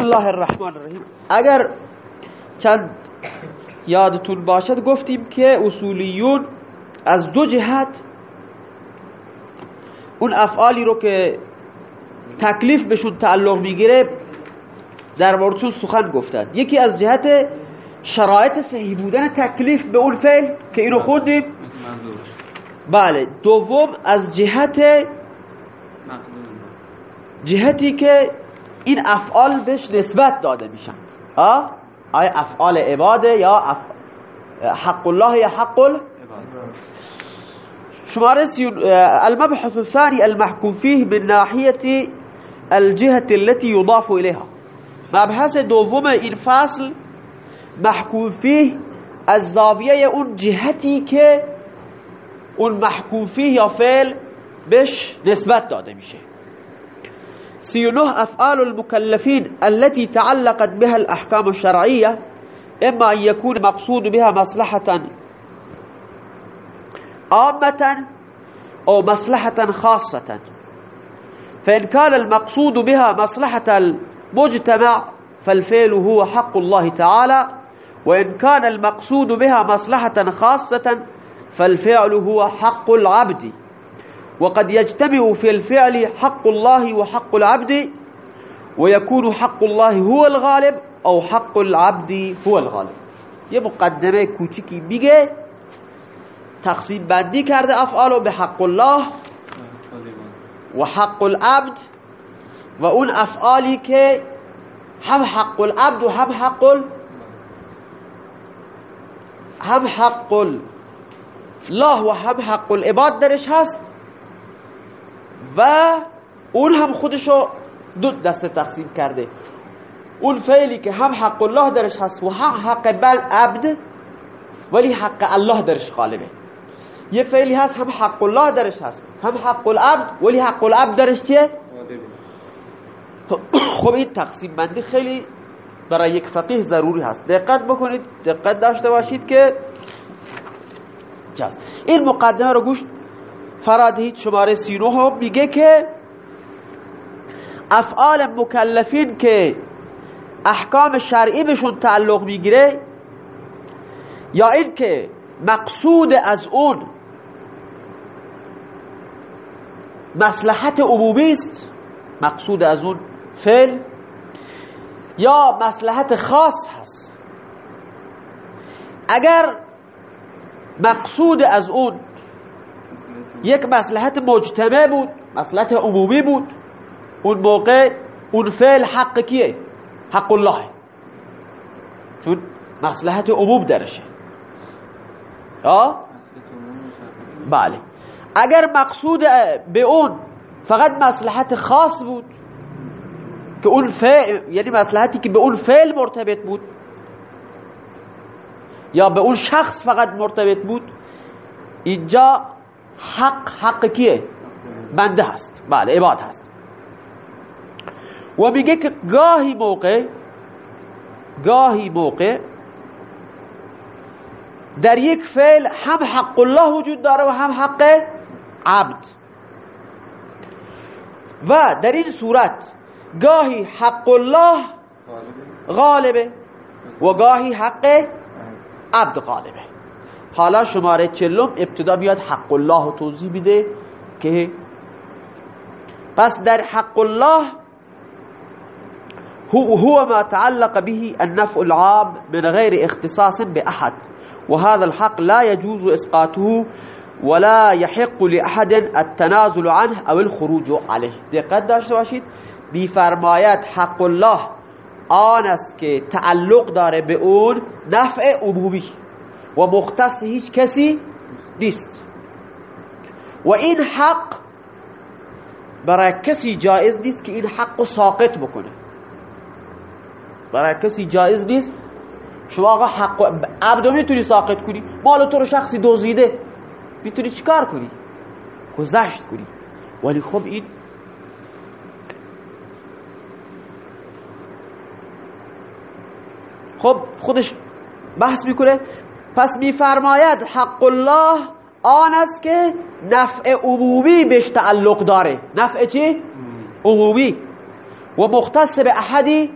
بسم الله الرحمن الرحیم اگر چند یادتون باشد گفتیم که اصولیون از دو جهت اون افعالی رو که تکلیف بهشون تعلق می‌گیره در موردشون سخن گفتن یکی از جهت شرایط صحیح بودن تکلیف به اون فعل که اینو خوندیم بله دوم از جهت جهتی که این افعال بهش نسبت داده میشن آیا افعال عباده یا اف... حق الله یا حق ال... شماره المبحث الثاني المحكوم فيه من ناحية الجهة التي يضاف إليها مبحث دوم این فصل محکوم فيه از زاویه اون جهتی که اون محکوم فيه یا فعل بهش نسبت داده میشه. سينه أفعال المكلفين التي تعلقت بها الأحكام الشرعية إما أن يكون مقصود بها مصلحة عامة أو مصلحة خاصة. فإن كان المقصود بها مصلحة المجتمع فالفعل هو حق الله تعالى. وإن كان المقصود بها مصلحة خاصة فالفعل هو حق العبد. وقد يجتمع في الفعل حق الله وحق العبد ويكون حق الله هو الغالب أو حق العبد هو الغالب. یه مقدمه کوچیکی میگه تقسیم بندی کرده افعالو به حق الله و حق العبد و اون افعالی که هم حق العبد و هم حق ال... هم حق الله و هم حق العباد درش هست. و اون هم خودشو دو دسته تقسیم کرده. اون فعلی که هم حق الله درش هست و هم حق بل عبد ولی حق الله درش غالبه. یه فعلی هست هم حق الله درش هست هم حق العبد ولی حق العبد درش چیه؟ خب این تقسیم بندی خیلی برای یک فقیه ضروری هست. دقت بکنید دقت داشته باشید که جاست این مقدمه رو گوش فرادهید شماره سینو هم میگه که افعال مکلفین که احکام شرعی بهشون تعلق می‌گیره یا این که مقصود از اون مصلحت عمومی است مقصود از اون فعل یا مصلحت خاص هست. اگر مقصود از اون یک مصلحت مجتمع بود مصلحت عمومی بود. اون موقع اون فعل حق کیه؟ حق الله. چون مصلحت عموم درشه. آه؟ بله. اگر مقصود به اون فقط مصلحت خاص بود که اون فعل یعنی مصلحتی که به اون فعل مرتبط بود یا به اون شخص فقط مرتبط بود اینجا حق حق کیه؟ بنده هست. بله عباد هست. و میگه که گاهی موقع گاهی موقع در یک فعل هم حق الله وجود داره و هم حق عبد. و در این صورت گاهی حق الله غالبه و گاهی حق عبد غالبه. حالا شماره چلم ابتدا بیاد حق الله توضیح میده که پس در حق الله هو, هو ما تعلق به النفع العام من غير اختصاص بأحد. وهذا الحق لا يجوز إسقاطه ولا يحق لأحد التنازل عنه أو الخروج عليه. دقت داشته باشید. میفرماید حق الله آن است که تعلق داره به اون نفع عمومی. و مختص هیچ کسی نیست. و این حق برای کسی جایز نیست که این حق ساقط بکنه. برای کسی جایز نیست. شما آقا حق عبدو می‌تونی ساقط کنی؟ مال تو رو شخصی دوزیده می‌تونی چیکار کنی؟ گذشت کنی. ولی خب این خب خودش بحث می‌کنه. پس میفرماید حق الله آن است که نفع عمومی بهش تعلق داره. نفع چی؟ عمومی. و مختص به احدی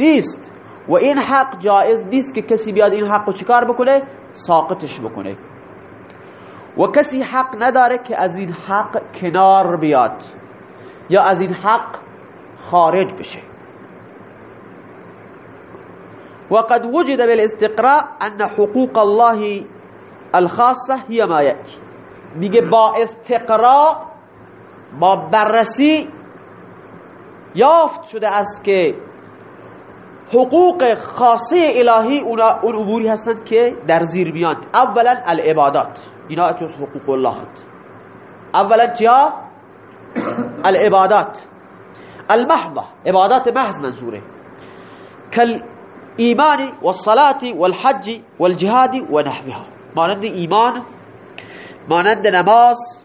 نیست. و این حق جایز نیست که کسی بیاد این حق رو چیکار بکنه؟ ساقطش بکنه. و کسی حق نداره که از این حق کنار بیاد یا از این حق خارج بشه. وقد وجد بالاستقراء أن حقوق الله الخاصة هي ما يأتي. میگه با استقراء با بررسی یافت شده است که حقوق خاصه الهی اون اموری هستند که در زیر میان. اولا العبادات. اینا جز حقوق الله اولا چیا؟ العبادات. المحضه عبادات محض منظوره. ایمان والصلاة والحج والجهاد ونحوها. مانند ایمان مانند نماز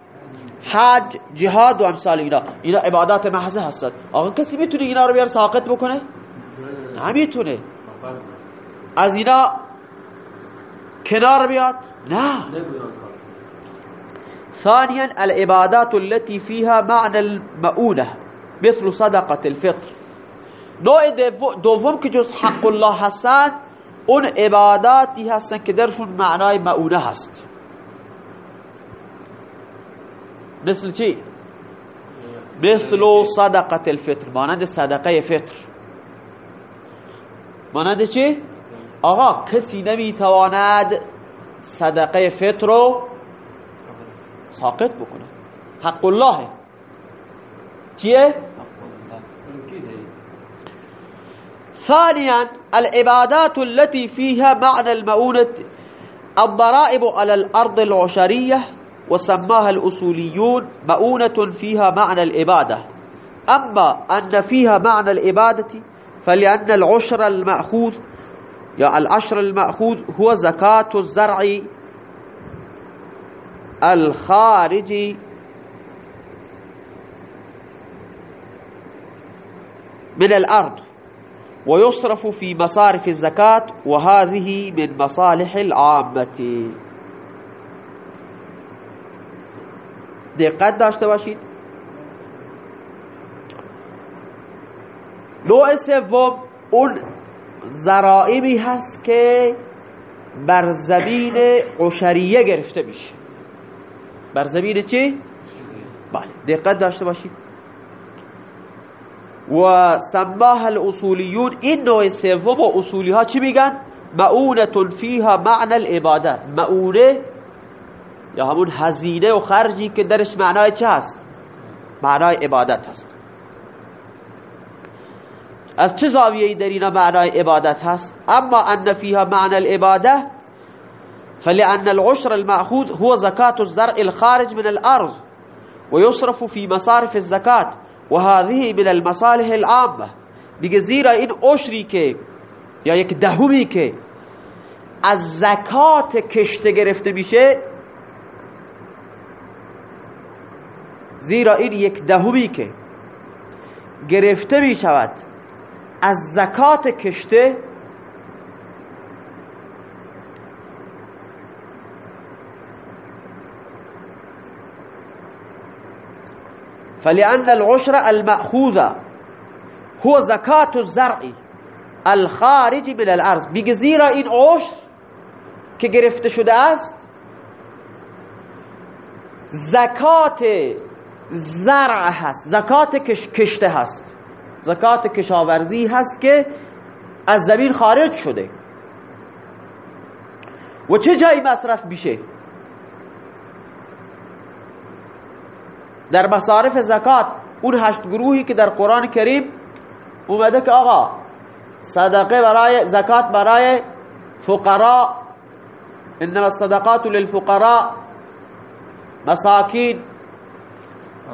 حج جهاد و أمثال اینا. اینا عبادات محضه هستند. آقا کسی میتونه اینا رو بیار ساقط بکنه؟ نمیتونه. از اینا کنار بیاد؟ نه. ثانيا العبادات التي فيها معنى المؤونة مثل صدقة الفطر. نوع دوم که جز حق الله هستند اون عباداتی هستن که درشون معنای معونه هست مثل چی؟ مثل صدقه الفطر مانند صدقه فطر مانند چی؟ آقا کسی نمی‌تواند صدقه فطر رو ساقط بکنه حق الله چیه؟ ثانيا العبادات التي فيها معنى المؤونة الضرائب على الأرض العشرية وسماها الأصوليون مؤونة فيها معنى العبادة. أما أن فيها معنى العبادة فلأن العشر المأخوذ يا العشر المأخوذ هو زكاة الزرع الخارج. من الأرض. ويصرف في مصارف الزكاة وهذه من مصالح العامة. دقت داشته باشید؟ نوع سوم اون زرائبی هست که بر زمین عشریه گرفته میشه. بر زمین چی؟ بله دقت داشته باشید. و سماها الاصولیون این نوع سوم و اصولی ها چی میگن معونة فیها معنی العبادة. معونه یا همون هزینه و خرجی که درش معنای چه هست؟ معنای عبادت هست. از چه زاویه‌ای در اینا معنای عبادت هست؟ اما ان فيها معنى العبادة فلأن العشر المأخوذ هو زكاة الزرع الخارج من الأرض ويصرف في مصارف الزكاة و هذه من المصالح العامه میگه زیرا این عشری که یا یک دهمی که از زکات کشته گرفته میشه زیرا این یک دهمی که گرفته می شود از زکات کشته فلأن العشر المأخوذ هو زكاة الزرع الخارج من الارض زیرا این عشر که گرفته شده است؟ زکات زرع هست. زکات کشته هست. زکات کشاورزی هست که از زمین خارج شده. و چه جایی مصرف میشه؟ در مصارف زکات اون هشت گروهی که در قرآن کریم اومده که آقا صدقه برای زکات برای فقراء انما الصدقات للفقراء مساکین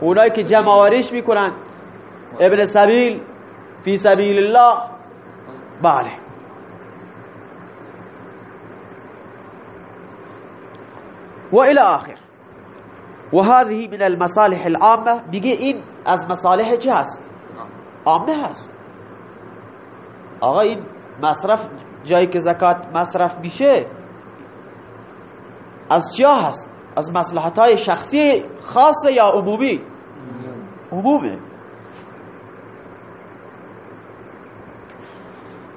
اونایی که جمعوریش می‌کنن ابن سبیل فی سبیل الله. بله. و الى آخر. و هذه من المصالح العامة. میگه این از مصالح چه هست عامة هست. آقا این مصرف جایی که زکات مصرف میشه از چیا هست؟ از مصلحت های شخصی خاصه یا عمومی؟ عمومه.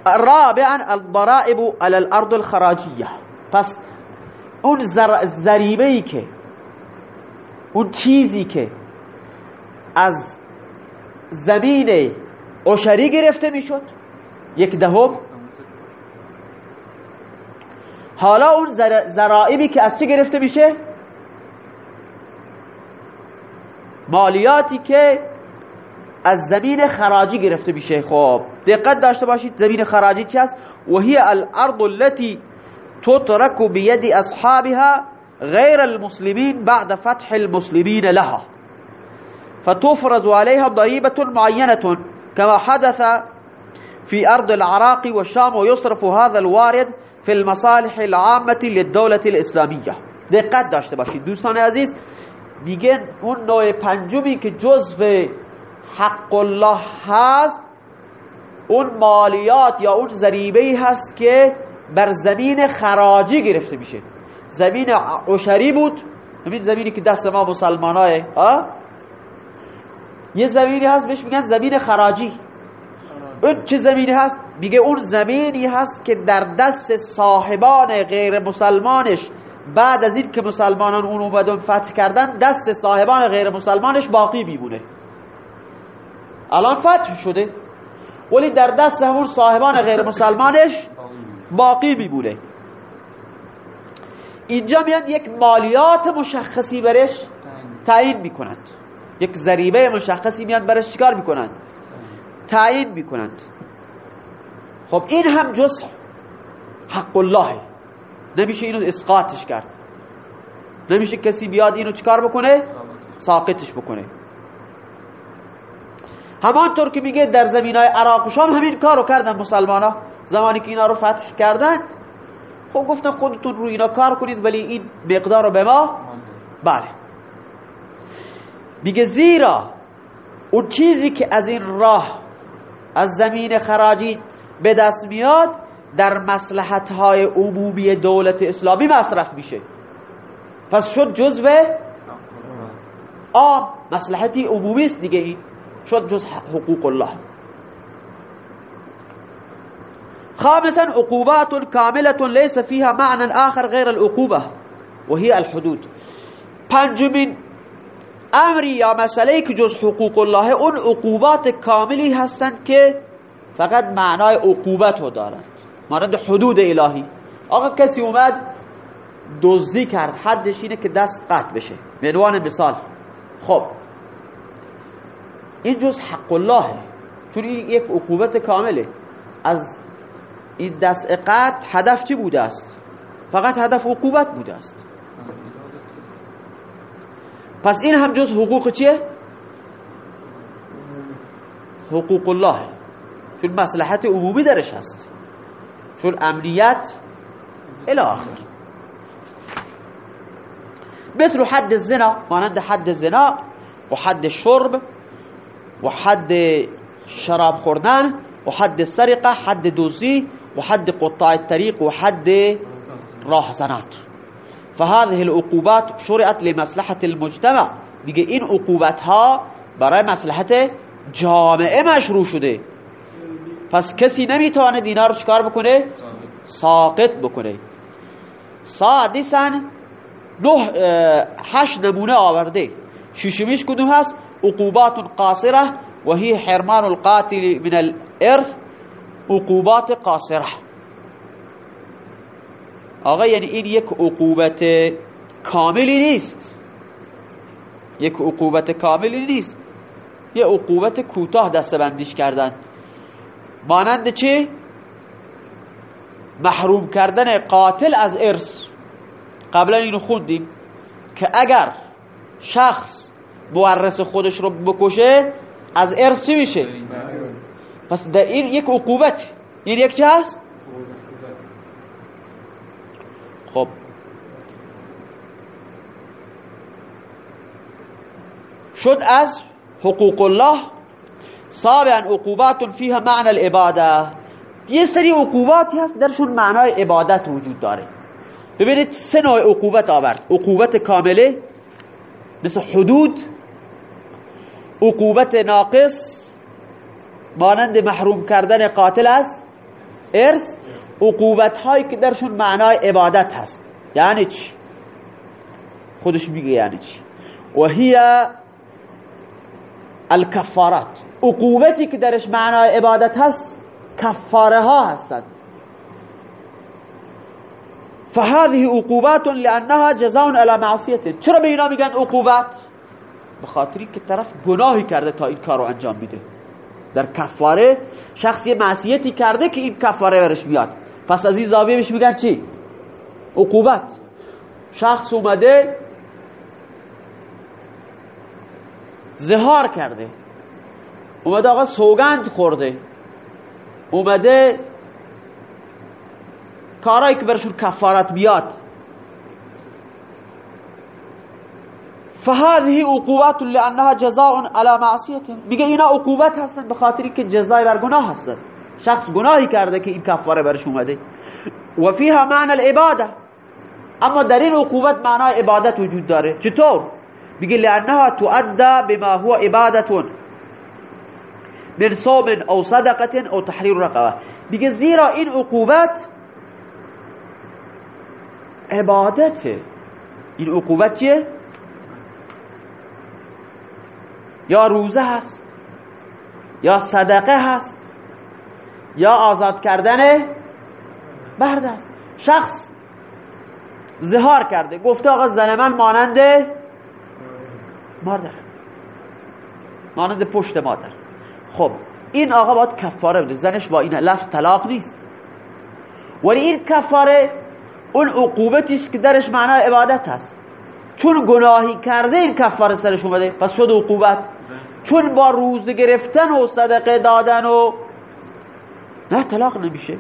رابعا الضرائب على الأرض الخراجیه پس اون ضریبه ای که اون چیزی که از زمین عشری گرفته می‌شد یک دهم. حالا اون ضرائبی که از چه گرفته میشه؟ مالیاتی که از زمین خراجی گرفته میشه. خب دقت داشته باشید زمین خراجی چی است و هی الارض التي تترك بيد اصحابها غير المسلمين بعد فتح المسلمين لها. فتفرز عليها ضريبة معينة كما حدث في أرض العراق والشام ويصرف هذا الوارد في المصالح العامة للدولة الإسلامية. دقت داشته باشید. دوستان عزیز میگن اون نوع پنجمی که جزو حق الله هست اون مالیات یا اون ضریبه هست که بر زمین خراجی گرفته میشه. زمین عشری بود. همین زمینی که دست ما مسلمان های یه زمینی هست بهش میگن زمین خراجی. اون چه زمینی هست؟ میگه اون زمینی هست که در دست صاحبان غیر مسلمانش بعد از این که مسلمانان اون اومدن فتح کردن دست صاحبان غیر مسلمانش باقی میمونه. الان فتح شده. ولی در دست همون صاحبان غیر مسلمانش باقی میمونه. اینجا میاد یک مالیات مشخصی برش تعیین می‌کنند. یک ضریبه مشخصی میاد برش چیکار می‌کنند؟ تعیین می‌کنند. خب این هم جز حق الله. نمیشه اینو اسقاطش کرد. نمیشه کسی بیاد اینو چیکار بکنه؟ ساقطش بکنه. همانطور که میگه در زمین های عراق و شام همین کارو کردن مسلمان ها زمانی که اینا رو فتح کردن خب گفتن خودتون رو اینا کار کنید ولی این مقدار رو به ما بله. میگه زیرا اون چیزی که از این راه از زمین خراجی به دست میاد در مسلحت های عمومی دولت اسلامی مصرف میشه. پس شد جزء آم مسلحتی عمومی است دیگه این. شد جز حقوق الله. خامسا عقوبات كاملة ليس فيها معنى آخر غير العقوبة وهي الحدود. پنجمین امری یا مسئله که جز حقوق الله اون عقوبات کاملی هستند که فقط معنای عقوبت رو دارند مانند حدود الهی. آقا کسی اومد دزدی کرد حدش اینه که دست قطع بشه. به عنوان مثال. خب. این جز حق الله. چون این یک عقوبت کامله. از این دست قطع هدف چی بوده است؟ فقط هدف عقوبت بوده است. پس این هم جز حقوق چیه؟ حقوق الله. چون مصلحت عمومی درش هست. چون امنیت الى آخر. مثل حد الزنا مانند حد الزنا و حد الشرب و حد شراب خوردن و حد سرقه حد دوزی و حد قطاع الطريق و حد راهزنات فهذه العقوبات شرعت لمصلحة المجتمع. دیگه این عقوبت ها برای مصلحت جامعه مشروع شده. پس کسی نمیتونه دینا رو چکار بکنه؟ ساقط بکنه. سادسا نه هشت نمونه آورده. ششمیش کدوم هست؟ عقوبات قاصره و هی حرمان القاتل من الارث. عقوبات قاصره آقا یعنی این یک عقوبت کاملی نیست. یک عقوبت کاملی نیست. یه عقوبت کوتاه دستبندیش کردن. مانند چی؟ محروم کردن قاتل از ارث. قبلا اینو خوندیم که اگر شخص مورث خودش رو بکشه از ارث چی میشه؟ پس در این یک عقوبت این یک چه هست خب. شد أز حقوق الله. سابعا عقوبات فيها معنى العبادة. یه سری عقوباتی هست درشون معنای عبادت وجود داره. ببینید سه نوع عقوبت آورد. عقوبت کامله مثل حدود عقوبت ناقص مانند محروم کردن قاتل از ارث عقوبت هایی که درشون معنای عبادت هست. یعنی چی؟ خودش میگه یعنی چی؟ و هی الکفارات. عقوبتی که درش معنای عبادت هست کفاره ها هستند. فهذه عقوبات لانها جزاء على معصیت. چرا به اینا میگن عقوبت به خاطری که طرف گناهی کرده تا این کار رو انجام میده. در کفاره شخصی معصیتی کرده که این کفاره برش بیاد. پس از این زاویه بهش میگن چی؟ عقوبت. شخص اومده زهار کرده. اومده آقا سوگند خورده. اومده کارایی که برشون کفارت بیاد. فهذه عقوبات لأنها جزاء على معصیت میگه اینا عقوبت هستن به خاطری که جزای بر گناه هستن. شخص گناهی کرده که این کفاره برش اومده. و فيها معنى العبادة. اما در این عقوبت معنای عبادت وجود داره. چطور؟ میگه لأنها تؤدى بما هو عباده من صوم أو صدقة أو تحریر رقبة. میگه زیرا این عقوبت عبادته. این عقوبت چیه؟ یا روزه هست یا صدقه هست یا آزاد کردن برد است شخص زهار کرده گفته آقا زن من مانند مادر. مانند پشت مادر. خب این آقا باید کفاره بده زنش با این لفظ طلاق نیست. ولی این کفاره اون عقوبتی است که درش معنای عبادت هست. چون گناهی کرده این کفاره سرش اومده پس شد عقوبت. چون با روزه گرفتن و صدقه دادن و نه طلاق نمیشه.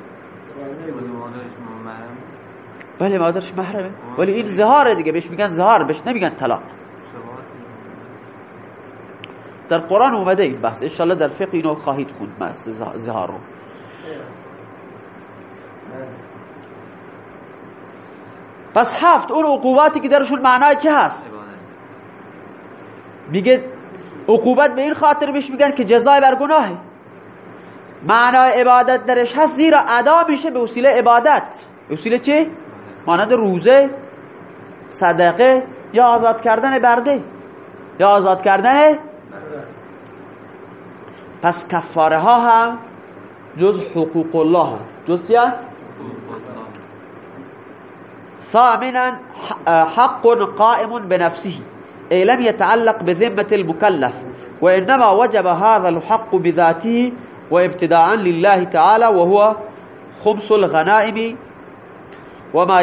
بله مادرش محرمه. ولی این زهاره دیگه بهش میگن زهار بهش نمیگن طلاق. در قرآن اومده این بحث. انشالله در فقه اینو خواهید خوند بحث زهار رو. پس هفت اون عقوباتی که درشون معنای چه هست؟ میگه عقوبت به این خاطر بهش میگن که جزای بر گناهه. معنای عبادت درش هست زیرا ادا میشه به وسیله عبادت. وسیله چه؟ مانند روزه صدقه یا آزاد کردن برده. یا آزاد کردن پس کفاره ها هم جز حقوق الله هم. جز یا ثامنا حق قائم بنفسه لم يتعلق بذمة المكلف وإنما وجب هذا الحق بذاته وابتداء لله تعالى وهو خمس الغنائم وما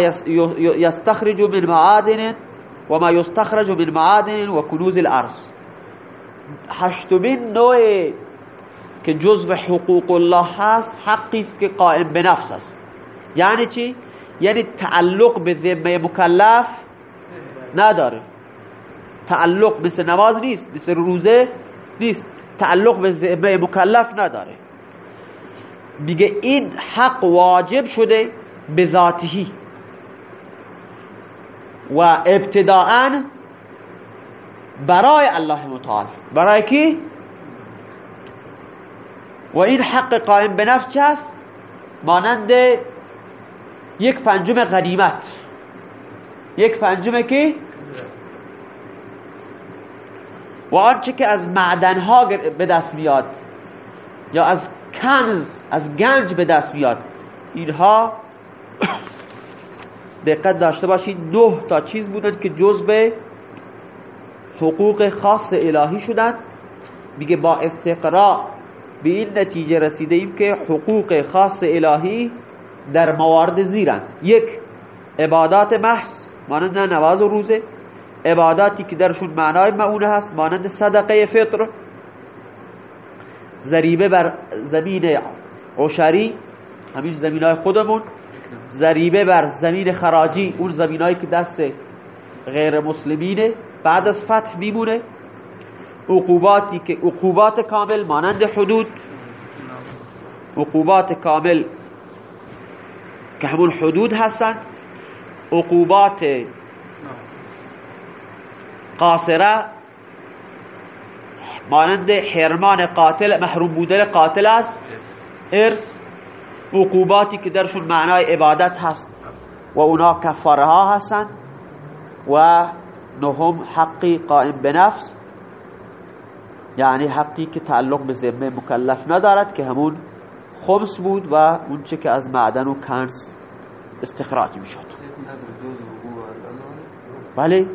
يستخرج من معادن وما يستخرج من معادن وكنوز الأرض. هشتمین نوع که جزء حقوق الله هست حقی است که قائم به نفس است یعنی چی یعنی تعلق مثل نماز نیست مثل روزه نیست تعلق به ذمه مکلف نداره میگه این حق واجب شده به ذاتهی و ابتداعا برای الله متعال برای کی؟ و این حق قائم به نفس چه هست؟ مانند یک پنجم غنیمت یک پنجم کی؟ و آنچه که از معدنها به دست میاد یا از کنز از گنج به دست میاد اینها دقت داشته باشید نه تا چیز بودن که به حقوق خاص الهی شدن میگه با استقراء به این نتیجه رسیده ایم که حقوق خاص الهی در موارد زیرن یک عبادات محض مانند نواز و روزه. عباداتی که درشون معنای معونه هست مانند صدقه فطر زریبه بر زمین عشری همین زمین های خودمون زریبه بر زمین خراجی اون زمین هایی که دست غیر مسلمینه بعد از فتح میمونه. عقوباتی که عقوبات کامل مانند حدود. عقوبات کامل که همون حدود هستن. عقوبات قاصره مانند حرمان قاتل محروم بودن قاتل است. ارث عقوباتی که درشون معنای عبادت هست و اونا کفاره ها هستن و نهم حقی قائم به نفس یعنی حقی که تعلق به ذمه مکلف ندارد که همون خمس بود و اون چه که از معدن و کنس استخراج می شد بله.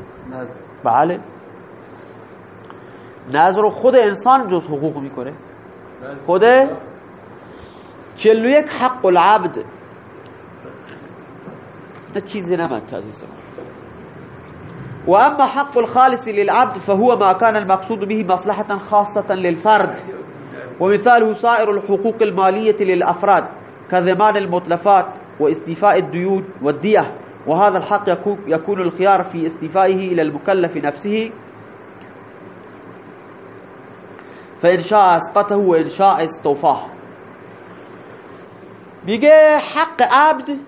بله. نظر خود انسان جز حقوق می‌کنه. خود چلو یک حق العبد. نه چیزی نمند عزیزم وأما حق الخالص للعبد فهو ما كان المقصود به مصلحة خاصة للفرد. ومثاله سائر الحقوق المالية للأفراد كضمان المتلفات واستيفاء الديون والدية وهذا الحق يكون الخيار في استيفائه إلى المكلف نفسه. فإن شاء أسقطه وإن شاء استوفاه. میگه حق عبد.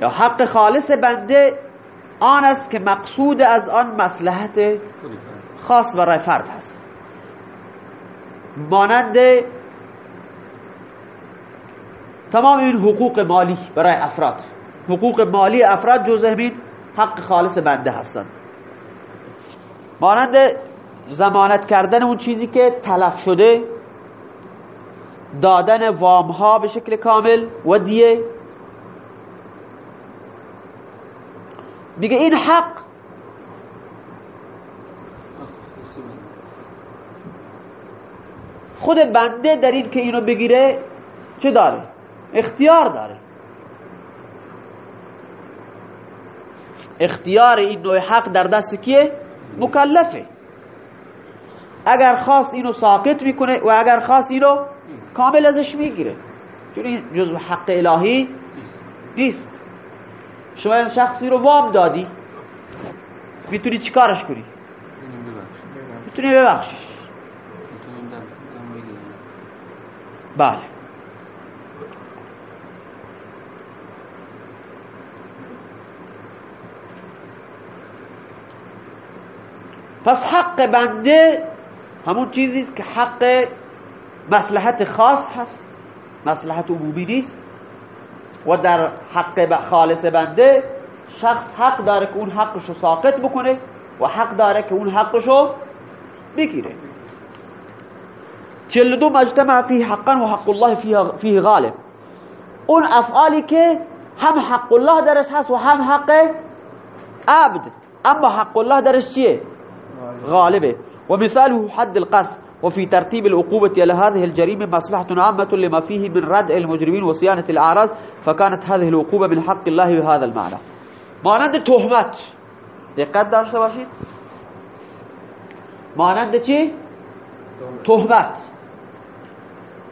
یا حق خالص بنده. آن است که مقصود از آن مصلحت خاص برای فرد هست. مانند تمام این حقوق مالی برای افراد. حقوق مالی افراد جزء همین حق خالص بنده هستند. مانند زمانت کردن اون چیزی که تلف شده دادن وام ها به شکل کامل و دیه میگه این حق خود بنده در این که اینو بگیره چه داره؟ اختیار داره اختیار این نوع حق در دست کیه؟ مکلفه. اگر خواست اینو ساقط می‌کنه و اگر خواست اینو کامل ازش می‌گیره. چون این جزو حق الهی نیست. شما این شخصی رو وام دادی. می‌تونی چیکارش کنی؟ می‌تونی ببخشش بله. پس حق بنده همون چیزی است که حق مصلحت خاص هست. مصلحت عمومی نیست. و در حق خالص بنده شخص حق داره که اون حقش رو ساقط بکنه و حق داره که اون حقش رو بگیره چل دو مجتمع فيه حقا و حق الله فيه غالب. اون افعالی که هم حق الله درش هست و هم حق عبد. اما حق الله درش چیه؟ غالبة. ومثاله حد القذف وفي ترتيب العقوبة على هذه الجريمة مصلحة عامة لما فيه من ردع المجرمين وصيانة الأعراض فكانت هذه العقوبة من حق الله بهذا المعنى. مانند تهمت. دقت داشته باشید مانند چی؟ تهمت.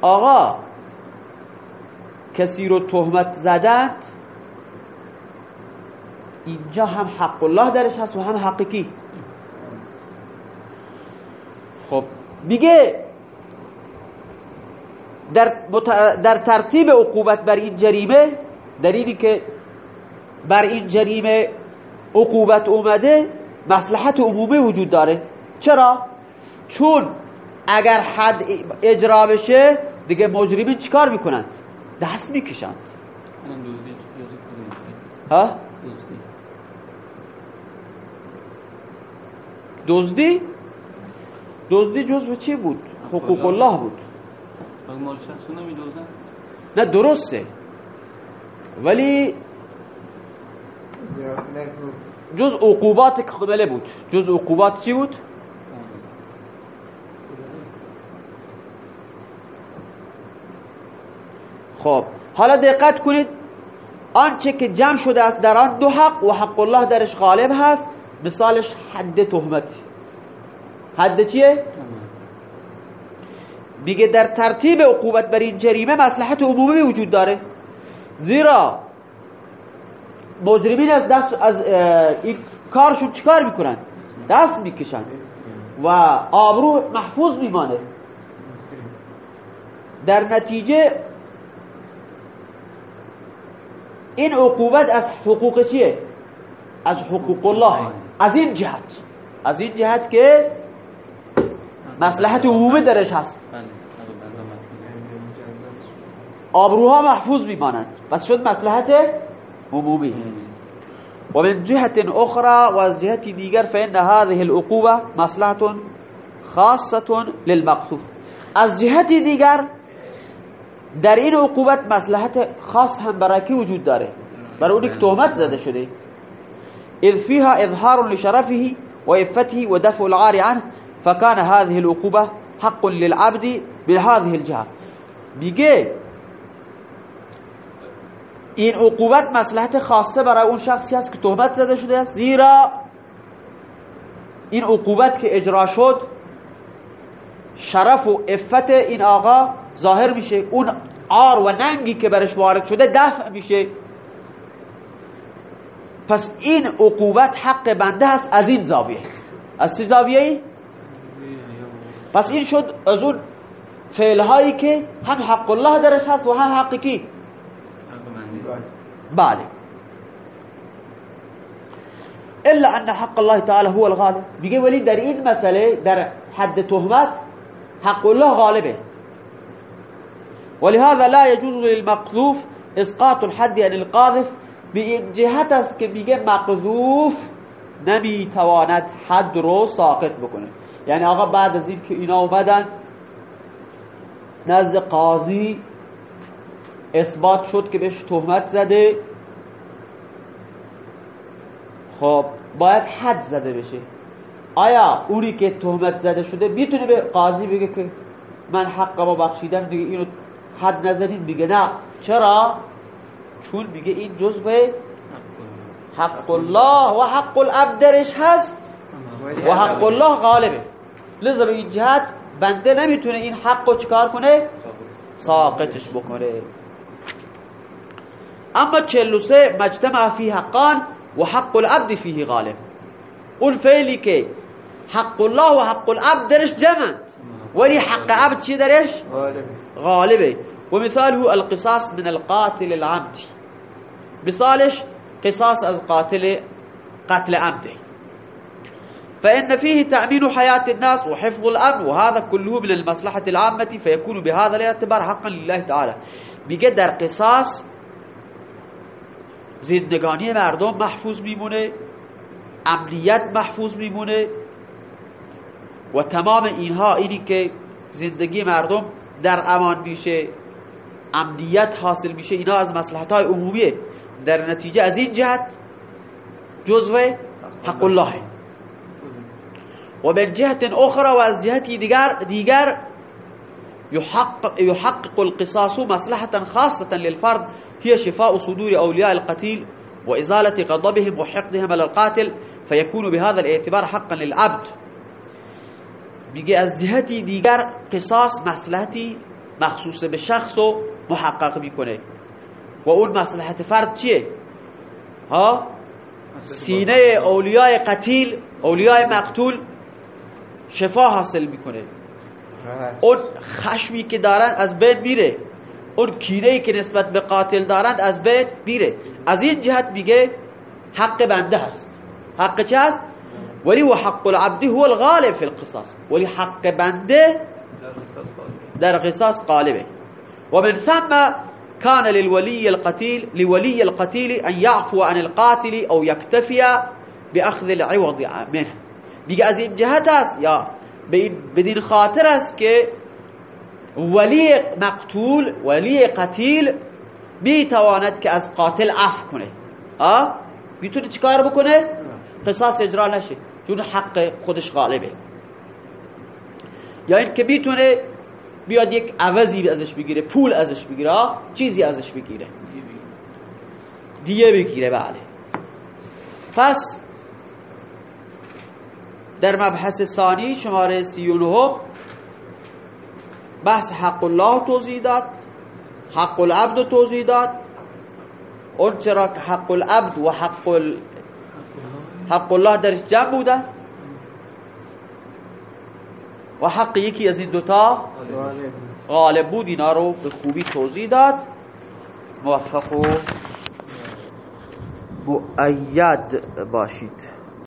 آقا کسی رو تهمت زدند اینجا هم حق الله درش هست و هم خب میگه در, در ترتیب عقوبت بر این جریمه دلیلی که بر این جریمه عقوبت اومده مصلحت عمومی وجود داره چرا؟ چون اگر حد اجرا بشه دیگه مجرمین چیکار می‌کنند؟ دست می‌کشند ها؟ دزدی؟ دزدی جزو چی بود؟ حقوق الله بود. نه درسته. ولی جز عقوبات کامله بود. جز عقوبات چی بود؟ خب حالا دقت کنید. آنچه که جمع شده است در آن دو حق و حق الله درش غالب هست مثالش حد تهمتی. حد چیه؟ میگه در ترتیب عقوبت بر این جریمه مصلحت عمومی وجود داره. زیرا مجرمین از دست از این کارشون چیکار می‌کنن؟ دست می‌کشن و آبرو محفوظ میمانه. در نتیجه این عقوبت از حقوق چیه؟ از حقوق الله. از این جهت. از این جهت که مصلحت عمومی درش هست. آبروها محفوظ میمانند پس شد مصلحت عمومی. و من جهت أخرى و از جهتی دیگر فإن هذه العقوبة مصلحة خاصة للمقصوف از جهتی دیگر در این عقوبت مصلحت خاص هم برای وجود داره؟ برای اونی که تهمت زده شده. اذ فيها اظهار لشرفه وإفته ودفع العار عنه. فكان هذه العقوبة حق للعبد بهذه الجهة. میگه این عقوبت مصلحت خاصه برای اون شخصی است که تهمت زده شده است. زیرا این عقوبت که اجرا شد شرف و عفت این آقا ظاهر میشه. اون عار و ننگی که برش وارد شده دفع میشه. پس این عقوبت حق بنده هست از این زاویه. از چه زاویه ای؟ پس این شد از اون فعلهایی که هم حق الله درش هست و هم حق کی؟ بله. الا ان حق الله تعالی هو الغالب. میگه ولی در این مسئله در حد تهمت حق الله غالبه. ولهذا لا يجوز للمقذوف اسقاط الحد عن القاذف. به این جهت است که میگه مقذوف نمی‌تواند حد رو ساقط بکنه. یعنی آقا بعد از این که اینا اومدن نزد قاضی اثبات شد که بهش تهمت زده. خب باید حد زده بشه. آیا اونی که تهمت زده شده می‌تونه به قاضی بگه که من حق ما بخشیدم دیگه اینو حد نزدید میگه نه. چرا؟ چون میگه این جزء حق الله و حق العبد درش هست. و حق الله غالبه. لذا به این جهت بنده نمی‌تونه این حق رو چکار کنه؟ ساقطش بکنه. اما 43 مجتمع فی حقان و حق العبد فیه غالب. اون فعلی که حق الله و حق العبد درش جمعند. ولی حق عبد چی درش؟ غالبه. ومثاله القصاص من القاتل العمد. مثالش قصاص از قاتل قتل عمده. فإن فيه تأمين حياة الناس وحفظ الأمن وهذا كله من المصلحة العامة فيكون بهذا الاعتبار حقا لله تعالى. میگه در قصاص زندگانی مردم محفوظ میمونه امنیت محفوظ میمونه و تمام اینها اینی که زندگی مردم در أمان میشه امنیت حاصل میشه اینا از مصلحت های عمومیه. در نتیجه از این جهت جزو حق الله. و من جهت أخرى و از جهتی دیگر دیگر يحقق, يحقق القصاص مصلحة خاصة للفرد هي شفاء صدور أولياء القتيل وإزالة غضبهم وحقدهم على القاتل فيكون بهذا الاعتبار حقا للعبد میگه از جهتی دیگر قصاص مصلحتی مخصوص به شخص و محقق میکنه و اون مصلحت فرد چیه؟ ها؟ سینه اولیای قتیل اولیای مقتول شفا حاصل میکنه. اون خشمی که دارند از بین میره. اون کینه‌ای که نسبت به قاتل دارند از بین میره. از این جهت میگه حق بنده هست. حق چه هست؟ ولی و حق العبد هو الغالب في القصاص. ولی حق بنده در قصاص غالبه. ومن ثم كان للولي القتيل لولي القتيل أن يعفو عن القاتل أو يكتفي بأخذ العوض منه. میگه از این جهت است. یا بدین خاطر است که ولی مقتول ولی قتیل می‌تواند که از قاتل عفو کنه. آه می‌تونه چیکار بکنه؟ قصاص اجرا نشه. چون حق خودش غالبه. یا این که می‌تونه بیاد یک عوضی ازش بگیره پول ازش بگیره چیزی ازش بگیره. دیگه بگیره بله. پس در مبحث ثانی شماره سی و نهم بحث حق الله توضیح داد حق العبد توضیح داد. اون چرا که حق العبد و حق, ال... حق الله درش جمع بودن و حق یکی از این دوتا غالب بود. اینا رو به خوبی توضیح داد. موفق و مؤید باشید.